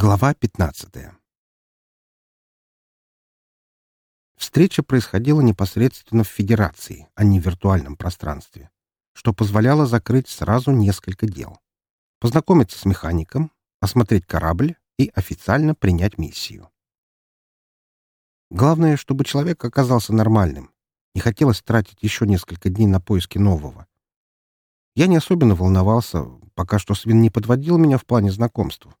Глава 15 Встреча происходила непосредственно в Федерации, а не в виртуальном пространстве, что позволяло закрыть сразу несколько дел. Познакомиться с механиком, осмотреть корабль и официально принять миссию. Главное, чтобы человек оказался нормальным. Не хотелось тратить еще несколько дней на поиски нового. Я не особенно волновался, пока что Свин не подводил меня в плане знакомства.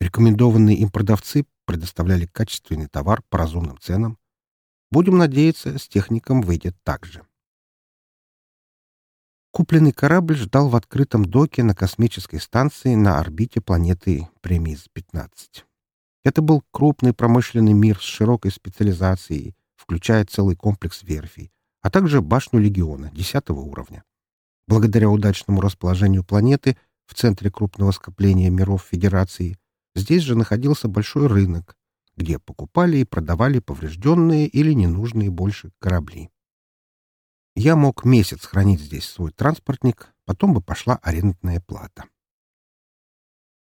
Рекомендованные им продавцы предоставляли качественный товар по разумным ценам. Будем надеяться, с техником выйдет так же. Купленный корабль ждал в открытом доке на космической станции на орбите планеты Премиз-15. Это был крупный промышленный мир с широкой специализацией, включая целый комплекс верфей, а также башню Легиона 10 уровня. Благодаря удачному расположению планеты в центре крупного скопления миров Федерации Здесь же находился большой рынок, где покупали и продавали поврежденные или ненужные больше корабли. Я мог месяц хранить здесь свой транспортник, потом бы пошла арендная плата.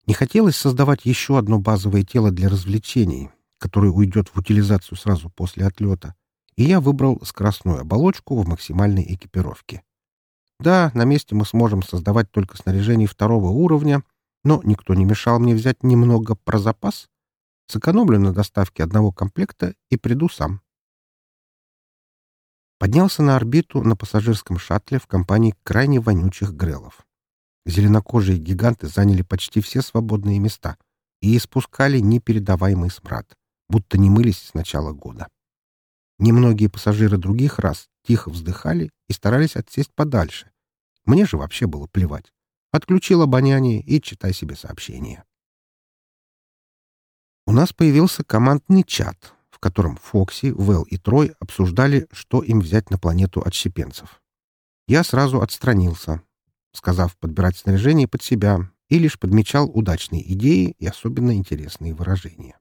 Не хотелось создавать еще одно базовое тело для развлечений, которое уйдет в утилизацию сразу после отлета, и я выбрал скоростную оболочку в максимальной экипировке. Да, на месте мы сможем создавать только снаряжение второго уровня — но никто не мешал мне взять немного про запас. Сэкономлю на доставке одного комплекта и приду сам. Поднялся на орбиту на пассажирском шаттле в компании крайне вонючих грелов. Зеленокожие гиганты заняли почти все свободные места и испускали непередаваемый смрад, будто не мылись с начала года. Немногие пассажиры других рас тихо вздыхали и старались отсесть подальше. Мне же вообще было плевать. Отключил обоняние и читай себе сообщения. У нас появился командный чат, в котором Фокси, Вэл и Трой обсуждали, что им взять на планету отщепенцев. Я сразу отстранился, сказав подбирать снаряжение под себя, и лишь подмечал удачные идеи и особенно интересные выражения.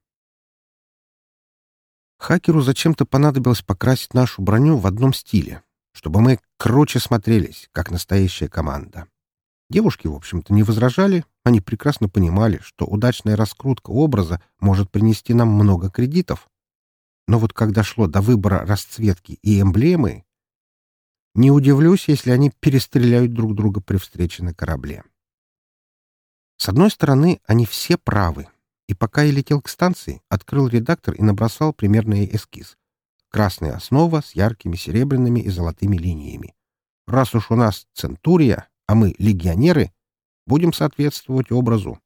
Хакеру зачем-то понадобилось покрасить нашу броню в одном стиле, чтобы мы круче смотрелись, как настоящая команда. Девушки, в общем-то, не возражали, они прекрасно понимали, что удачная раскрутка образа может принести нам много кредитов. Но вот когда шло до выбора расцветки и эмблемы, не удивлюсь, если они перестреляют друг друга при встрече на корабле. С одной стороны, они все правы, и пока я летел к станции, открыл редактор и набросал примерный эскиз. Красная основа с яркими серебряными и золотыми линиями. Раз уж у нас Центурия, а мы, легионеры, будем соответствовать образу.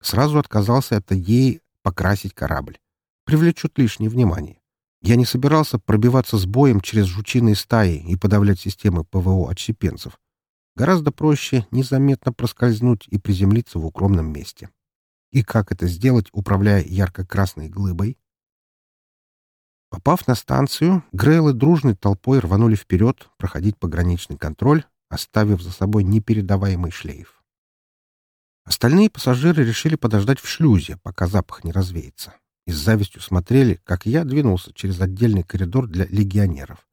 Сразу отказался от идеи покрасить корабль. Привлечет лишнее внимание. Я не собирался пробиваться с боем через жучиные стаи и подавлять системы ПВО отщепенцев. Гораздо проще незаметно проскользнуть и приземлиться в укромном месте. И как это сделать, управляя ярко-красной глыбой? Попав на станцию, Грейлы дружной толпой рванули вперед проходить пограничный контроль, оставив за собой непередаваемый шлейф. Остальные пассажиры решили подождать в шлюзе, пока запах не развеется, и с завистью смотрели, как я двинулся через отдельный коридор для легионеров.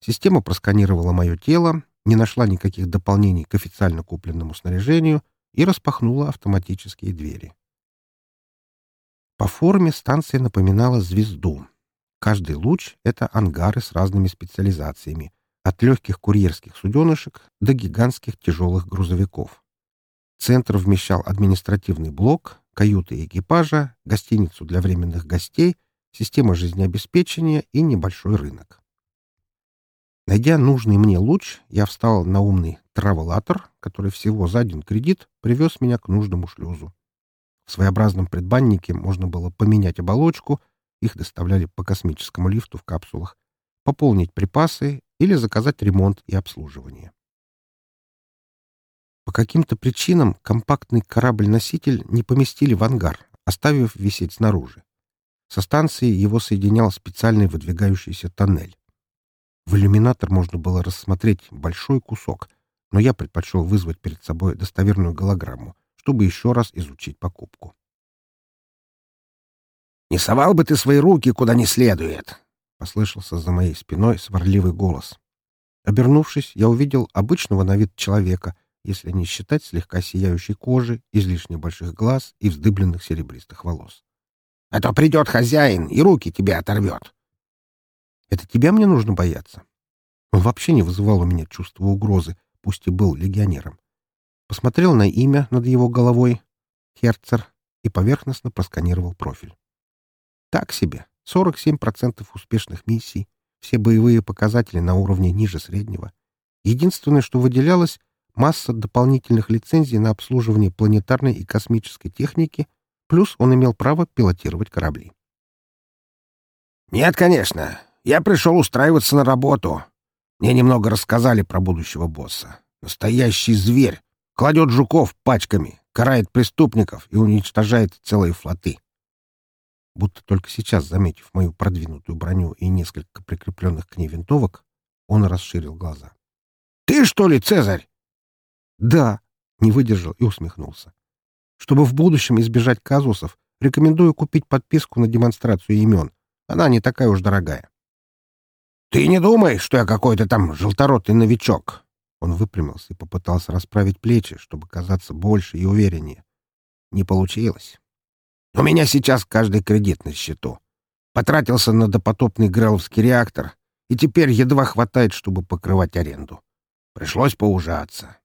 Система просканировала мое тело, не нашла никаких дополнений к официально купленному снаряжению и распахнула автоматические двери. По форме станция напоминала звезду. Каждый луч — это ангары с разными специализациями, от легких курьерских суденышек до гигантских тяжелых грузовиков. Центр вмещал административный блок, каюты экипажа, гостиницу для временных гостей, систему жизнеобеспечения и небольшой рынок. Найдя нужный мне луч, я встал на умный травелатор, который всего за один кредит привез меня к нужному шлюзу. В своеобразном предбаннике можно было поменять оболочку, их доставляли по космическому лифту в капсулах, пополнить припасы или заказать ремонт и обслуживание. По каким-то причинам компактный корабль-носитель не поместили в ангар, оставив висеть снаружи. Со станции его соединял специальный выдвигающийся тоннель. В иллюминатор можно было рассмотреть большой кусок, но я предпочел вызвать перед собой достоверную голограмму, чтобы еще раз изучить покупку. «Не совал бы ты свои руки куда не следует!» — послышался за моей спиной сварливый голос. Обернувшись, я увидел обычного на вид человека если не считать слегка сияющей кожи, излишне больших глаз и вздыбленных серебристых волос. — А то придет хозяин и руки тебе оторвет. — Это тебя мне нужно бояться? Он вообще не вызывал у меня чувства угрозы, пусть и был легионером. Посмотрел на имя над его головой — Херцер, и поверхностно просканировал профиль. Так себе, 47% успешных миссий, все боевые показатели на уровне ниже среднего. Единственное, что выделялось — масса дополнительных лицензий на обслуживание планетарной и космической техники, плюс он имел право пилотировать корабли. «Нет, конечно. Я пришел устраиваться на работу. Мне немного рассказали про будущего босса. Настоящий зверь. Кладет жуков пачками, карает преступников и уничтожает целые флоты будто только сейчас, заметив мою продвинутую броню и несколько прикрепленных к ней винтовок, он расширил глаза. — Ты, что ли, Цезарь? — Да, — не выдержал и усмехнулся. — Чтобы в будущем избежать казусов, рекомендую купить подписку на демонстрацию имен. Она не такая уж дорогая. — Ты не думай, что я какой-то там желторотый новичок. Он выпрямился и попытался расправить плечи, чтобы казаться больше и увереннее. Не получилось. У меня сейчас каждый кредит на счету. Потратился на допотопный Греловский реактор, и теперь едва хватает, чтобы покрывать аренду. Пришлось поужаться.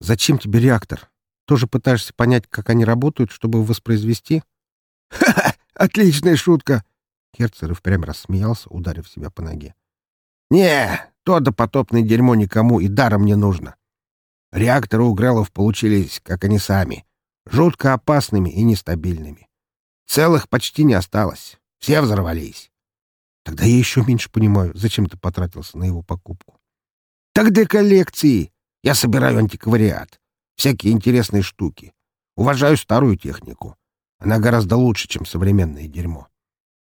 «Зачем тебе реактор? Тоже пытаешься понять, как они работают, чтобы воспроизвести?» «Ха-ха! Отличная шутка!» Керцер и впрямь рассмеялся, ударив себя по ноге. «Не, то допотопное дерьмо никому и даром не нужно. Реакторы у Грелов получились, как они сами, жутко опасными и нестабильными. Целых почти не осталось. Все взорвались. Тогда я еще меньше понимаю, зачем ты потратился на его покупку. Так для коллекции. Я собираю антиквариат. Всякие интересные штуки. Уважаю старую технику. Она гораздо лучше, чем современное дерьмо.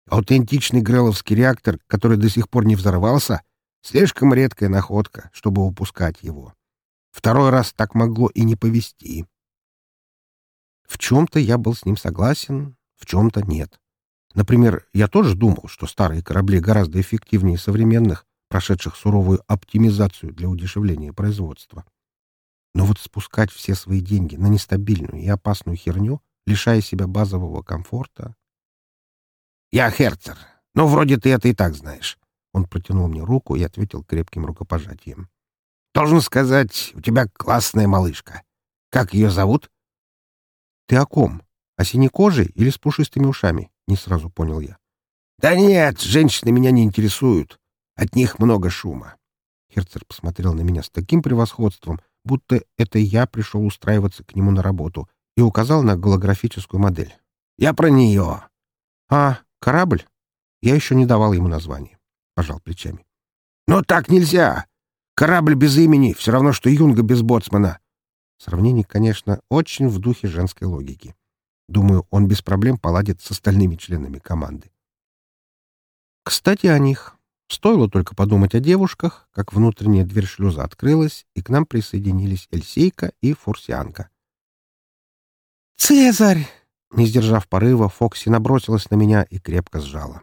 Аутентичный греловский реактор, который до сих пор не взорвался, слишком редкая находка, чтобы упускать его. Второй раз так могло и не повезти. В чем-то я был с ним согласен, в чем-то нет. Например, я тоже думал, что старые корабли гораздо эффективнее современных, прошедших суровую оптимизацию для удешевления производства. Но вот спускать все свои деньги на нестабильную и опасную херню, лишая себя базового комфорта... «Я Херцер, но вроде ты это и так знаешь». Он протянул мне руку и ответил крепким рукопожатием. «Должен сказать, у тебя классная малышка. Как ее зовут?» «Ты о ком? О синекожей или с пушистыми ушами?» — не сразу понял я. «Да нет, женщины меня не интересуют. От них много шума». Херцер посмотрел на меня с таким превосходством, будто это я пришел устраиваться к нему на работу, и указал на голографическую модель. «Я про нее». «А, корабль?» Я еще не давал ему название. Пожал плечами. «Но так нельзя. Корабль без имени — все равно, что юнга без боцмана. Сравнение, конечно, очень в духе женской логики. Думаю, он без проблем поладит с остальными членами команды. Кстати, о них. Стоило только подумать о девушках, как внутренняя дверь шлюза открылась, и к нам присоединились Эльсейка и Фурсианка. «Цезарь!» Не сдержав порыва, Фокси набросилась на меня и крепко сжала.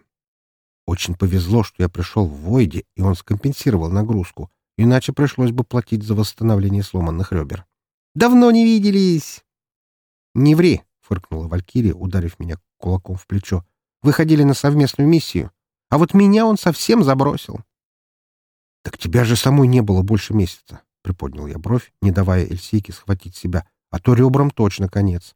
Очень повезло, что я пришел в Войде, и он скомпенсировал нагрузку, иначе пришлось бы платить за восстановление сломанных ребер. Давно не виделись!» «Не ври!» — фыркнула Валькирия, ударив меня кулаком в плечо. «Выходили на совместную миссию, а вот меня он совсем забросил». «Так тебя же самой не было больше месяца», — приподнял я бровь, не давая Эльсейке схватить себя, а то ребрам точно конец.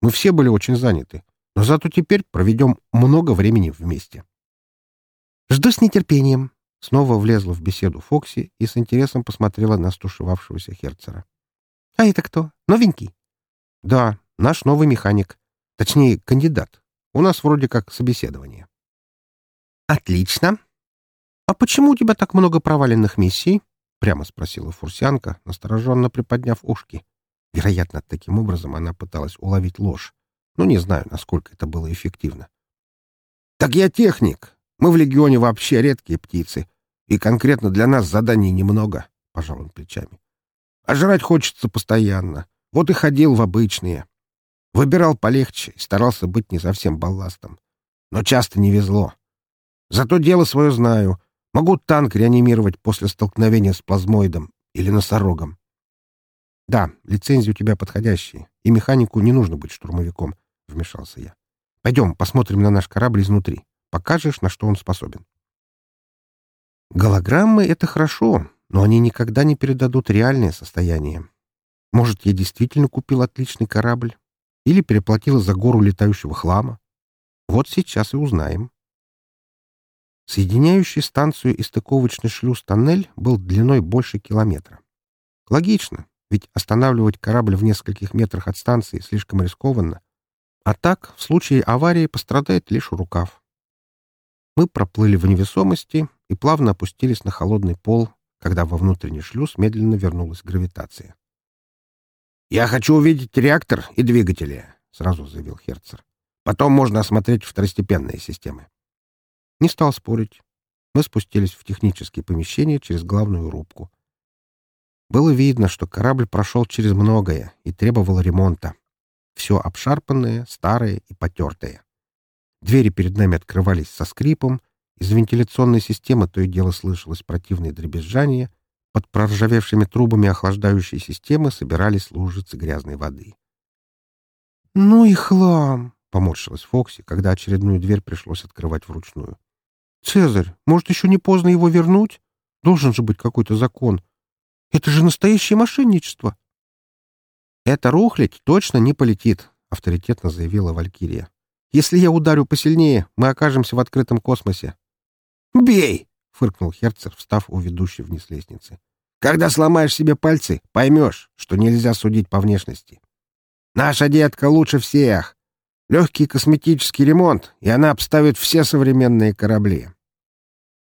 Мы все были очень заняты, но зато теперь проведем много времени вместе. «Жду с нетерпением», — снова влезла в беседу Фокси и с интересом посмотрела на стушевавшегося Херцера. «А это кто? Новенький?» «Да, наш новый механик. Точнее, кандидат. У нас вроде как собеседование». «Отлично. А почему у тебя так много проваленных миссий?» — прямо спросила Фурсианка, настороженно приподняв ушки. Вероятно, таким образом она пыталась уловить ложь. Но не знаю, насколько это было эффективно. «Так я техник. Мы в Легионе вообще редкие птицы. И конкретно для нас заданий немного», — пожал он плечами. А жрать хочется постоянно. Вот и ходил в обычные. Выбирал полегче и старался быть не совсем балластом. Но часто не везло. Зато дело свое знаю. Могу танк реанимировать после столкновения с плазмоидом или носорогом. Да, лицензии у тебя подходящие, и механику не нужно быть штурмовиком, — вмешался я. Пойдем, посмотрим на наш корабль изнутри. Покажешь, на что он способен. Голограммы — это хорошо, но они никогда не передадут реальное состояние. Может, я действительно купил отличный корабль? Или переплатил за гору летающего хлама? Вот сейчас и узнаем. Соединяющий станцию и стыковочный шлюз-тоннель был длиной больше километра. Логично, ведь останавливать корабль в нескольких метрах от станции слишком рискованно. А так, в случае аварии пострадает лишь рукав. Мы проплыли в невесомости и плавно опустились на холодный пол, когда во внутренний шлюз медленно вернулась гравитация. «Я хочу увидеть реактор и двигатели», — сразу заявил Херцер. «Потом можно осмотреть второстепенные системы». Не стал спорить. Мы спустились в технические помещения через главную рубку. Было видно, что корабль прошел через многое и требовал ремонта. Все обшарпанное, старое и потертое. Двери перед нами открывались со скрипом, из вентиляционной системы то и дело слышалось противное дребезжание, под проржавевшими трубами охлаждающей системы собирались лужицы грязной воды. «Ну и хлам!» — поморщилась Фокси, когда очередную дверь пришлось открывать вручную. «Цезарь, может, еще не поздно его вернуть? Должен же быть какой-то закон. Это же настоящее мошенничество!» «Это рухлядь точно не полетит», — авторитетно заявила Валькирия. Если я ударю посильнее, мы окажемся в открытом космосе. «Бей!» — фыркнул Херцер, встав у ведущей вниз лестницы. «Когда сломаешь себе пальцы, поймешь, что нельзя судить по внешности. Наша детка лучше всех. Легкий косметический ремонт, и она обставит все современные корабли».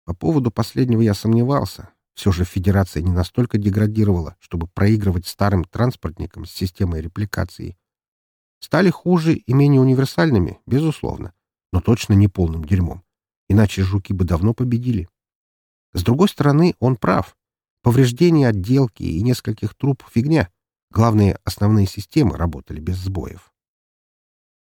По поводу последнего я сомневался. Все же Федерация не настолько деградировала, чтобы проигрывать старым транспортникам с системой репликации Стали хуже и менее универсальными, безусловно, но точно не полным дерьмом. Иначе жуки бы давно победили. С другой стороны, он прав. Повреждения отделки и нескольких труб — фигня. Главные основные системы работали без сбоев.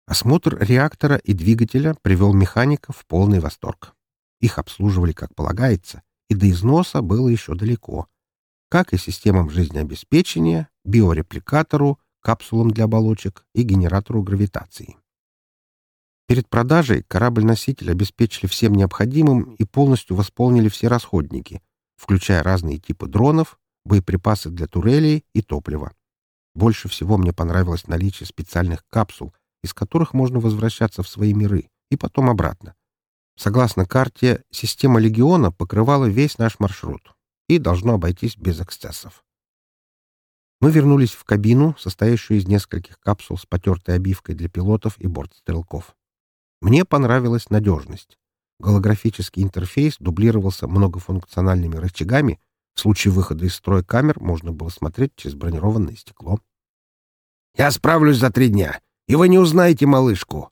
Осмотр реактора и двигателя привел механика в полный восторг. Их обслуживали как полагается, и до износа было еще далеко. Как и системам жизнеобеспечения, биорепликатору капсулам для оболочек и генератору гравитации. Перед продажей корабль-носитель обеспечили всем необходимым и полностью восполнили все расходники, включая разные типы дронов, боеприпасы для турелей и топлива. Больше всего мне понравилось наличие специальных капсул, из которых можно возвращаться в свои миры и потом обратно. Согласно карте, система «Легиона» покрывала весь наш маршрут и должно обойтись без эксцессов. Мы вернулись в кабину, состоящую из нескольких капсул с потертой обивкой для пилотов и бортстрелков. Мне понравилась надежность. Голографический интерфейс дублировался многофункциональными рычагами. В случае выхода из строя камер можно было смотреть через бронированное стекло. «Я справлюсь за три дня, и вы не узнаете малышку!»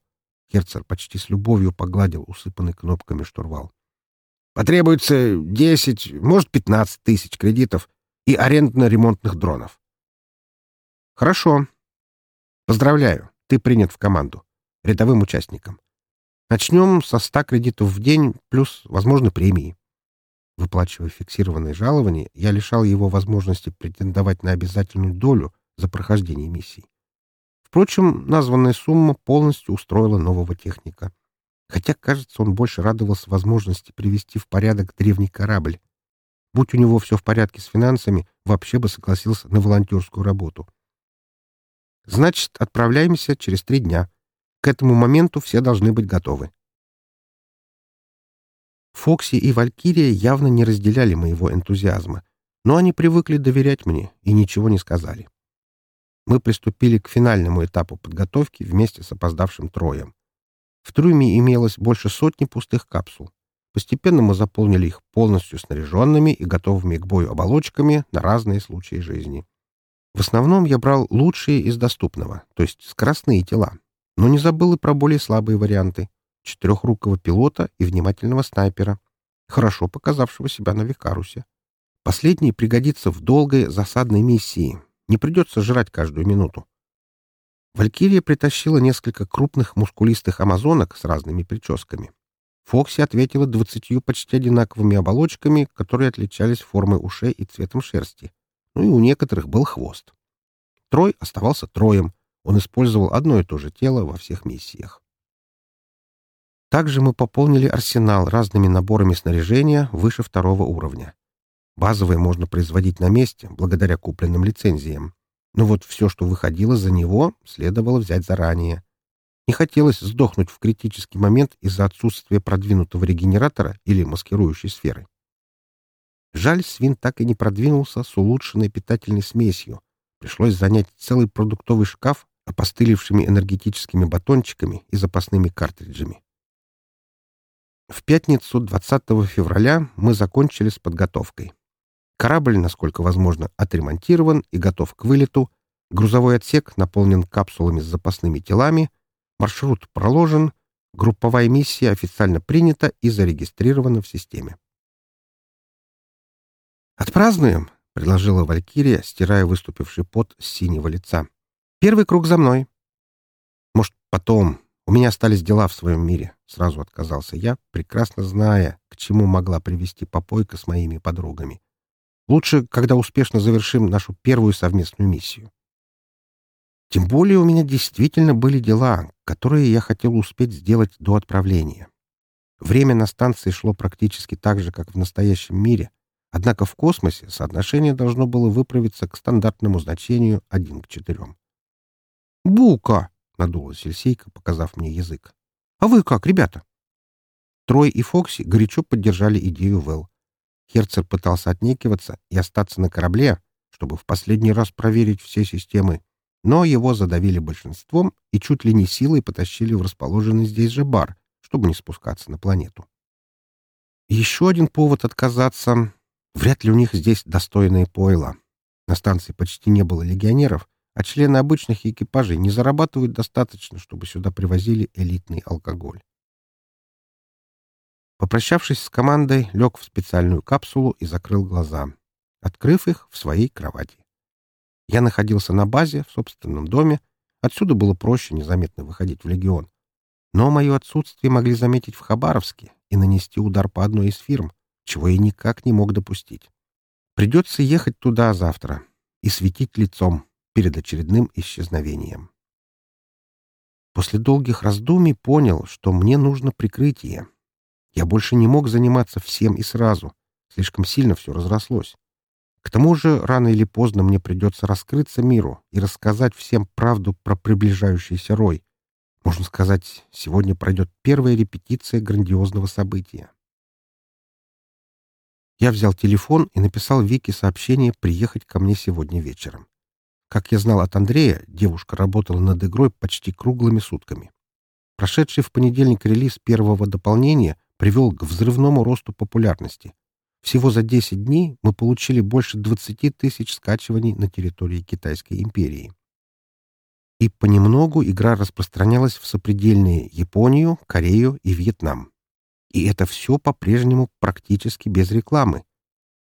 Керцер почти с любовью погладил усыпанный кнопками штурвал. «Потребуется десять, может, пятнадцать тысяч кредитов и арендно-ремонтных дронов. Хорошо. Поздравляю, ты принят в команду. Рядовым участником. Начнем со 100 кредитов в день плюс, возможно, премии. Выплачивая фиксированное жалование, я лишал его возможности претендовать на обязательную долю за прохождение миссий. Впрочем, названная сумма полностью устроила нового техника. Хотя, кажется, он больше радовался возможности привести в порядок древний корабль. Будь у него все в порядке с финансами, вообще бы согласился на волонтерскую работу. Значит, отправляемся через три дня. К этому моменту все должны быть готовы. Фокси и Валькирия явно не разделяли моего энтузиазма, но они привыкли доверять мне и ничего не сказали. Мы приступили к финальному этапу подготовки вместе с опоздавшим троем. В трюме имелось больше сотни пустых капсул. Постепенно мы заполнили их полностью снаряженными и готовыми к бою оболочками на разные случаи жизни. В основном я брал лучшие из доступного, то есть скоростные тела, но не забыл и про более слабые варианты — четырехрукого пилота и внимательного снайпера, хорошо показавшего себя на Викарусе. Последний пригодится в долгой засадной миссии, не придется жрать каждую минуту. Валькирия притащила несколько крупных мускулистых амазонок с разными прическами. Фокси ответила двадцатью почти одинаковыми оболочками, которые отличались формой ушей и цветом шерсти ну и у некоторых был хвост. Трой оставался Троем. Он использовал одно и то же тело во всех миссиях. Также мы пополнили арсенал разными наборами снаряжения выше второго уровня. Базовые можно производить на месте, благодаря купленным лицензиям. Но вот все, что выходило за него, следовало взять заранее. Не хотелось сдохнуть в критический момент из-за отсутствия продвинутого регенератора или маскирующей сферы. Жаль, свин так и не продвинулся с улучшенной питательной смесью. Пришлось занять целый продуктовый шкаф опостылевшими энергетическими батончиками и запасными картриджами. В пятницу 20 февраля мы закончили с подготовкой. Корабль, насколько возможно, отремонтирован и готов к вылету, грузовой отсек наполнен капсулами с запасными телами, маршрут проложен, групповая миссия официально принята и зарегистрирована в системе. «Отпразднуем!» — предложила Валькирия, стирая выступивший пот с синего лица. «Первый круг за мной!» «Может, потом. У меня остались дела в своем мире», — сразу отказался я, прекрасно зная, к чему могла привести попойка с моими подругами. Лучше, когда успешно завершим нашу первую совместную миссию. Тем более у меня действительно были дела, которые я хотел успеть сделать до отправления. Время на станции шло практически так же, как в настоящем мире, однако в космосе соотношение должно было выправиться к стандартному значению 1 к 4. «Бука!» — надула Сельсейка, показав мне язык. «А вы как, ребята?» Трой и Фокси горячо поддержали идею Вэл. Херцер пытался отнекиваться и остаться на корабле, чтобы в последний раз проверить все системы, но его задавили большинством и чуть ли не силой потащили в расположенный здесь же бар, чтобы не спускаться на планету. Еще один повод отказаться. Вряд ли у них здесь достойное пойло. На станции почти не было легионеров, а члены обычных экипажей не зарабатывают достаточно, чтобы сюда привозили элитный алкоголь. Попрощавшись с командой, лег в специальную капсулу и закрыл глаза, открыв их в своей кровати. Я находился на базе, в собственном доме. Отсюда было проще незаметно выходить в легион. Но мое отсутствие могли заметить в Хабаровске и нанести удар по одной из фирм, чего я никак не мог допустить. Придется ехать туда завтра и светить лицом перед очередным исчезновением. После долгих раздумий понял, что мне нужно прикрытие, я больше не мог заниматься всем и сразу. Слишком сильно все разрослось. К тому же, рано или поздно мне придется раскрыться миру и рассказать всем правду про приближающийся рой. Можно сказать, сегодня пройдет первая репетиция грандиозного события. Я взял телефон и написал Вике сообщение приехать ко мне сегодня вечером. Как я знал от Андрея, девушка работала над игрой почти круглыми сутками. Прошедший в понедельник релиз первого дополнения привел к взрывному росту популярности. Всего за 10 дней мы получили больше 20 тысяч скачиваний на территории Китайской империи. И понемногу игра распространялась в сопредельные Японию, Корею и Вьетнам. И это все по-прежнему практически без рекламы.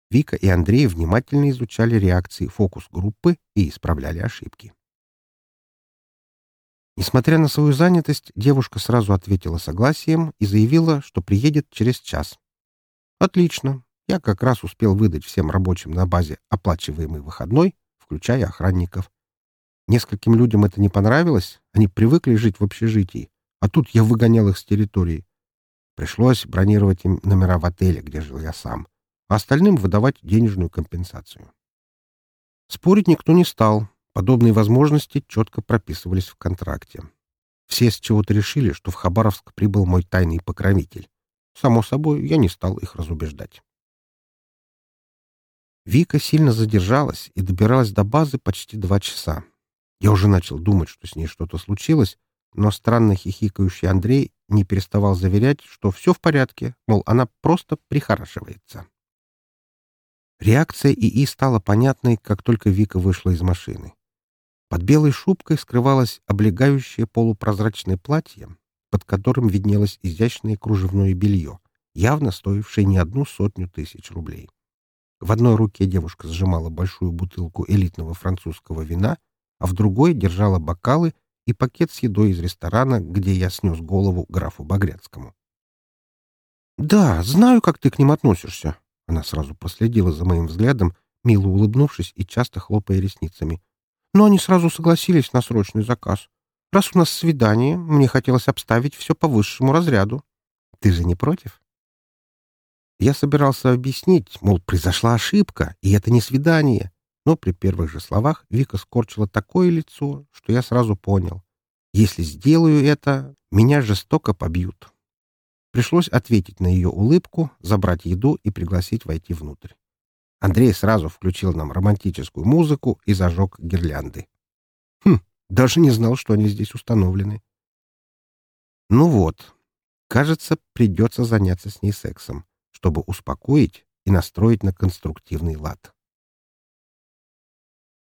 Вика и Андрей внимательно изучали реакции фокус-группы и исправляли ошибки. Несмотря на свою занятость, девушка сразу ответила согласием и заявила, что приедет через час. «Отлично. Я как раз успел выдать всем рабочим на базе оплачиваемый выходной, включая охранников. Нескольким людям это не понравилось, они привыкли жить в общежитии, а тут я выгонял их с территории. Пришлось бронировать им номера в отеле, где жил я сам, а остальным выдавать денежную компенсацию. Спорить никто не стал, Подобные возможности четко прописывались в контракте. Все с чего-то решили, что в Хабаровск прибыл мой тайный покровитель. Само собой, я не стал их разубеждать. Вика сильно задержалась и добиралась до базы почти два часа. Я уже начал думать, что с ней что-то случилось, но странно хихикающий Андрей не переставал заверять, что все в порядке, мол, она просто прихорашивается. Реакция ИИ стала понятной, как только Вика вышла из машины. Под белой шубкой скрывалось облегающее полупрозрачное платье, под которым виднелось изящное кружевное белье, явно стоившее не одну сотню тысяч рублей. В одной руке девушка сжимала большую бутылку элитного французского вина, а в другой держала бокалы и пакет с едой из ресторана, где я снес голову графу Багряцкому. «Да, знаю, как ты к ним относишься». Она сразу проследила за моим взглядом, мило улыбнувшись и часто хлопая ресницами. Но они сразу согласились на срочный заказ. Раз у нас свидание, мне хотелось обставить все по высшему разряду. Ты же не против? Я собирался объяснить, мол, произошла ошибка, и это не свидание. Но при первых же словах Вика скорчила такое лицо, что я сразу понял. Если сделаю это, меня жестоко побьют. Пришлось ответить на ее улыбку, забрать еду и пригласить войти внутрь. Андрей сразу включил нам романтическую музыку и зажег гирлянды. Хм, даже не знал, что они здесь установлены. Ну вот, кажется, придется заняться с ней сексом, чтобы успокоить и настроить на конструктивный лад.